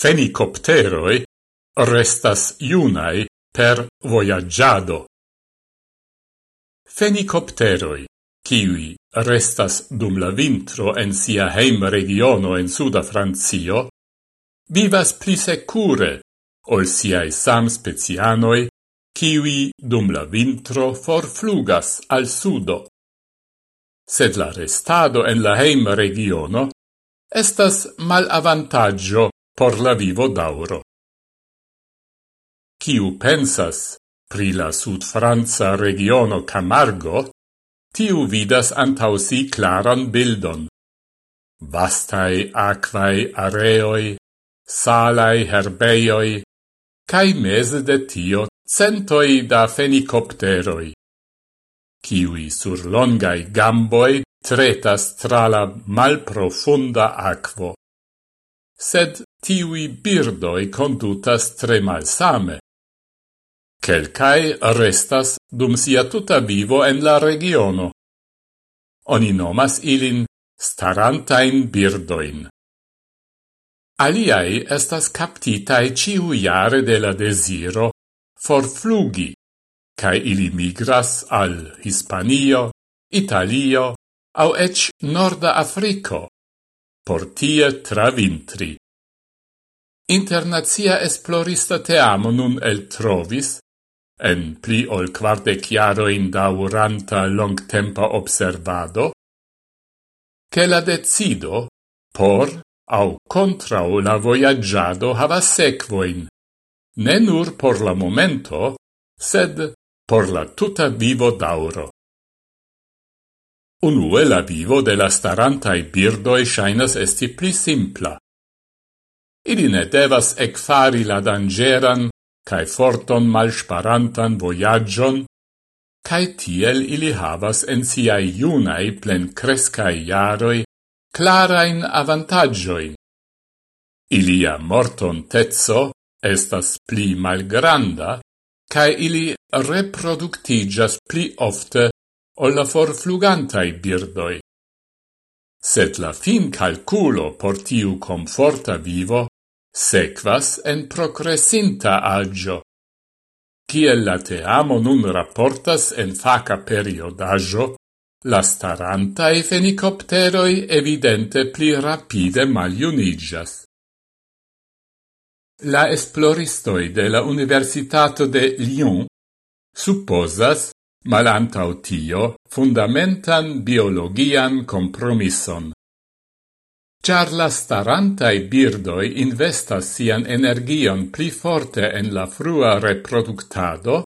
fenicopteroi restas iunai per voyagiado. Fenicopteroi, kiwi restas dum la vintro en sia heim regiono en suda Francio, vivas pli secure ol siai sam specianoi, kiwi dum la vintro forflugas al sudo. Sed la restado en la heim regiono estas mal avantaggio por la vivo dauro. Ciu pensas pri la sud-franca regiono Camargo, tiu vidas antausi claran bildon. Vastai aquae areoi, salai herbeioi, cae mese de tio centoi da fenicopteroi, Ciui sur longai gamboi tretas tra la malprofunda aquo sed tiui birdoi condutas tre malsame. Quelcae restas dum sia tuta vivo en la regiono. Oni nomas ilin starantain birdoin. Aliai estas captitae ciu jare de la desiro for flugi, cae ili migras al Hispanio, Italio, au ec Norda Africo, por tie travintri. Internazia esplorista teamo nun el trovis, en pli ol chiaro in dauranta longtempa observado, che la decido por au contrau la voyaggiado hava sequoin, ne nur por la momento, sed por la tuta vivo dauro. Unue la vivo de la starantai birdoi shainas esti pli simpla. Ili ne devas ecfari la dangeran cae forton malsparantan voyagion, cae tiel ili havas en siai iunai plen crescai iaroi clarain avantaggioi. Ilia morton tezzo estas pli malgranda, cae ili reproductigas pli ofte ol la forflugantai birdoi. Sed la fin calculo por tiu comforta vivo sequas en progressinta agio. Ciel la teamo nun rapportas en faca periodaggio, la starantae fenicopteroi evidente pli rapide maliunigias. La esploristoi de la Universitato de Lyon supposas malantau tio fundamentan biologian compromisson. Char la starantai birdoi investas sian energion pli forte en la frua reproductado,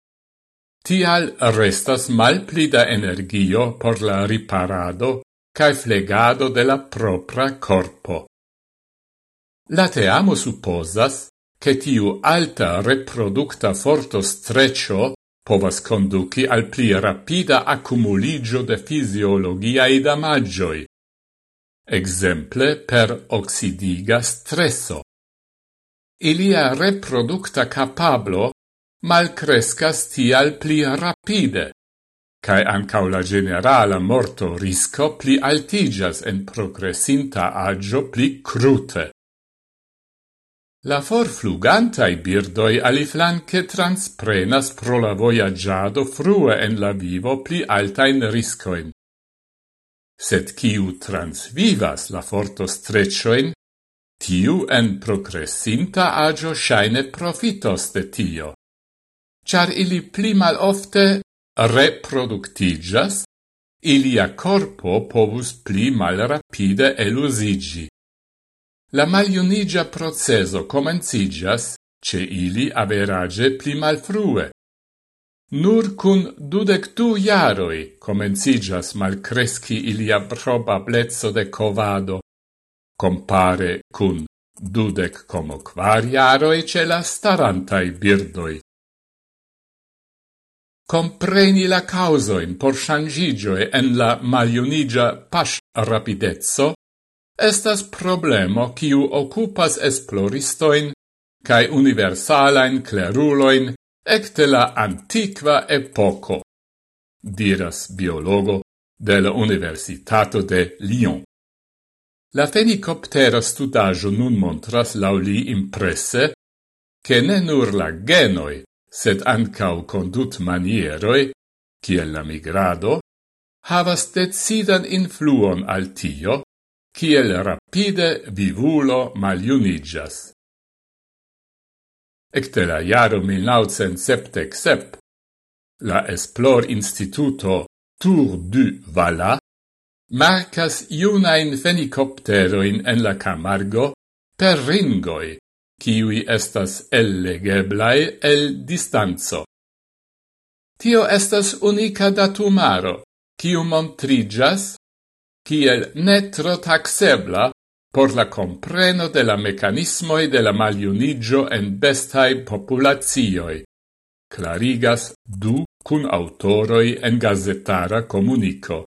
tial restas malpli da energio por la riparado cae flegado de la propra corpo. La teamo supposas che tiu alta reproducta forto streccio povas conduci al pli rapida accumuligio de fisiologiae damagioi, exemple per oxidiga stresso. Ilia reproducta capablo malcrescas tial pli rapide, cae ancau la generala morto risco pli altigas en progressinta agio pli crute. La forflugantai birdoi aliflanque transprenas pro la voyagiado frue en la vivo pli altain riscoin. Sed kiu transvivas la forto streccioin, tiu en progressinta agio shaine profitos de tio. Char ili pli mal ofte reproductigas, ilia corpo povus pli mal rapide elusigi. La maliunigia proceso comencigas, ce ili average pli malfrue. Nur cun dudec du jaroi comencigas malcresci ilia probablezzo de covado, compare cun dudec como quar jaroi ce la starantai birdoi. Compreni la causoin por shangigioe en la maliunigia pas rapidezzo, estas problemo kiu okupas esploristojn kaj universalajn cleruloin ekte la antikva epoko, diras biologo de la Universitato de Lyon. La fenicoptera studajo nun montras lauli impresse che ne nur la genoi, sed ancau condut manieroi, kiel la migrado, havas decidan influon al tio, kiel rapide vivulo maliunigas. Ecte la jaro 1977, la Esplor Instituto Tour du Vala marcas iunain fenicopteroin en la Camargo per ringoi, kiwi estas ellegeblai el distanzo. Tio estas unica datumaro, kiu montrigas kiel netro taxebla por la compreno de la mecanismoi de la maliunigio en bestai populazioi, clarigas du cun autoroi en gazetara comunico.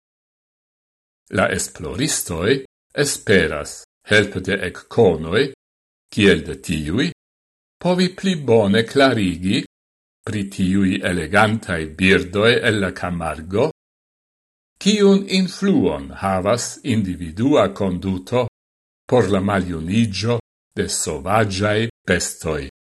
La esploristoi esperas, help de ecconoi, kiel de tiui, povi pli bone clarigi pri tiui elegantai birdoi el la Camargo, Cion influon havas individua conduto por la maliunigio de sovagiae bestoi.